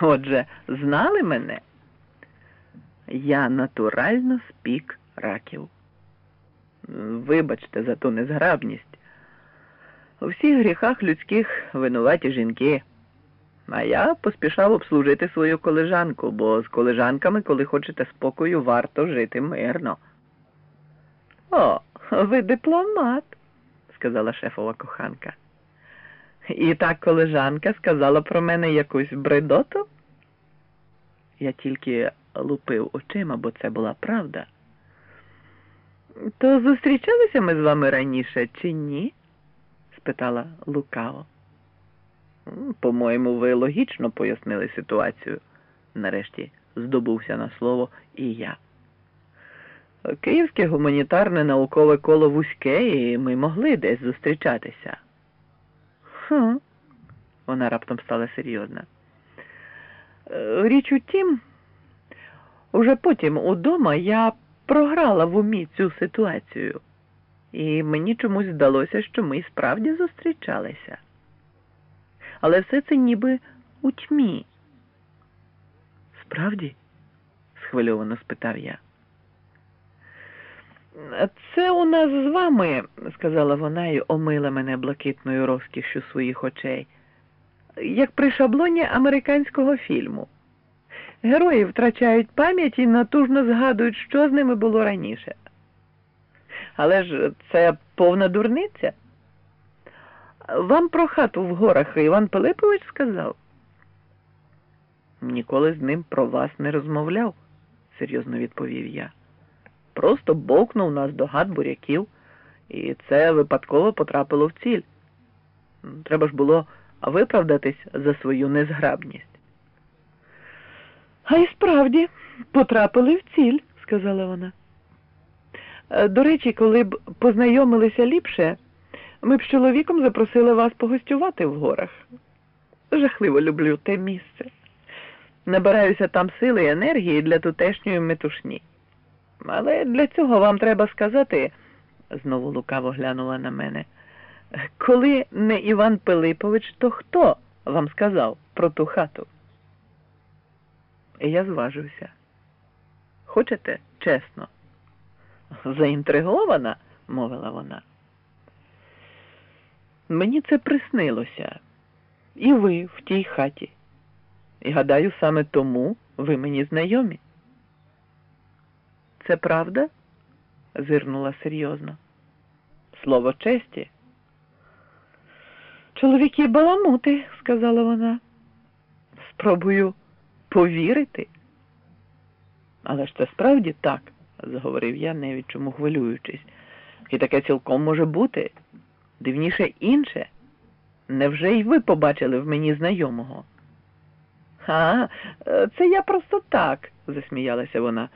Отже, знали мене? Я натурально спік раків. Вибачте за ту незграбність. У всіх гріхах людських винуваті жінки. А я поспішав обслужити свою колежанку, бо з колежанками, коли хочете спокою, варто жити мирно. О, ви дипломат, сказала шефова коханка. І та колежанка сказала про мене якусь бредоту? Я тільки лупив очима, бо це була правда. То зустрічалися ми з вами раніше чи ні? спитала лукаво. По-моєму, ви логічно пояснили ситуацію. Нарешті здобувся на слово і я. Київське гуманітарне наукове коло вузьке, і ми могли десь зустрічатися. Хм. Вона раптом стала серйозна. «Е, Річ у тім, уже потім удома я програла в умі цю ситуацію, і мені чомусь здалося, що ми справді зустрічалися. Але все це ніби у тьмі. Справді? схвильовано спитав я. Це у нас з вами, сказала вона і омила мене блакитною розкішшю своїх очей, як при шаблоні американського фільму. Герої втрачають пам'ять і натужно згадують, що з ними було раніше. Але ж це повна дурниця. Вам про хату в горах Іван Пилипович сказав? Ніколи з ним про вас не розмовляв, серйозно відповів я. Просто бовкнув наздогад буряків, і це випадково потрапило в ціль. Треба ж було виправдатись за свою незграбність. А й справді потрапили в ціль, сказала вона. Е, До речі, коли б познайомилися ліпше, ми б з чоловіком запросили вас погостювати в горах. Жахливо люблю те місце. Набираюся там сили і енергії для тутешньої метушні. Але для цього вам треба сказати, знову лукаво глянула на мене, коли не Іван Пилипович, то хто вам сказав про ту хату? Я зважився. Хочете чесно? Заінтригована, мовила вона. Мені це приснилося. І ви в тій хаті. І гадаю, саме тому ви мені знайомі. Це правда? зирнула серйозно. Слово честі. Чоловіки баламути, сказала вона. Спробую повірити. Але ж це справді так, заговорив я, не від чому хвилюючись. І таке цілком може бути. Дивніше інше. Невже й ви побачили в мені знайомого? А, це я просто так, засміялася вона,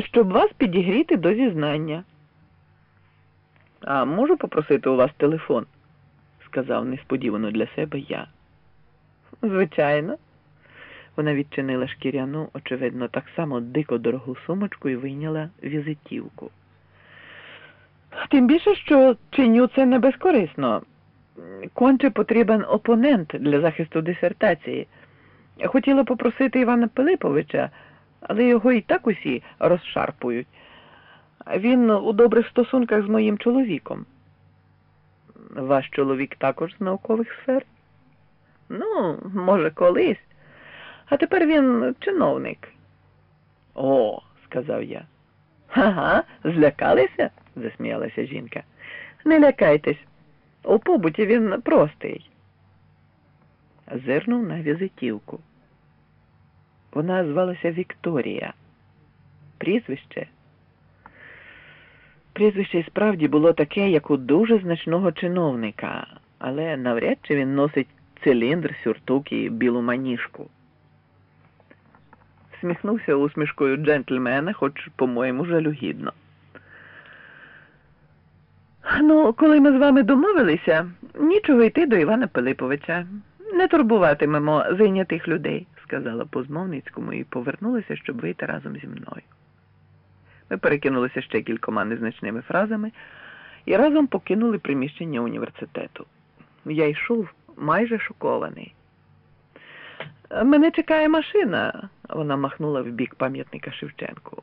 щоб вас підігріти до зізнання. А можу попросити у вас телефон? сказав несподівано для себе я. Звичайно. Вона відчинила шкіряну, очевидно, так само дико дорогу сумочку і вийняла візитівку. Тим більше, що чиню це не безкорисно. Конче потрібен опонент для захисту дисертації. Хотіла попросити Івана Пилиповича, але його і так усі розшарпують. Він у добрих стосунках з моїм чоловіком. Ваш чоловік також з наукових сфер? Ну, може, колись. А тепер він чиновник. О, сказав я. Ага, злякалися? засміялася жінка. Не лякайтесь. У побуті він простий. Зирнув на візитівку. Вона звалася Вікторія. Прізвище. Прізвище і справді було таке, як у дуже значного чиновника, але навряд чи він носить циліндр, сюртук і білу маніжку. Сміхнувся усмішкою джентльмена, хоч, по-моєму, жалюгідно. Ну, коли ми з вами домовилися, нічого йти до Івана Пилиповича. Не турбуватимемо зайнятих людей, сказала по змовницькому і повернулася, щоб вийти разом зі мною. Ми перекинулися ще кількома незначними фразами і разом покинули приміщення університету. Я йшов майже шокований. Мене чекає машина, вона махнула в бік пам'ятника Шевченку.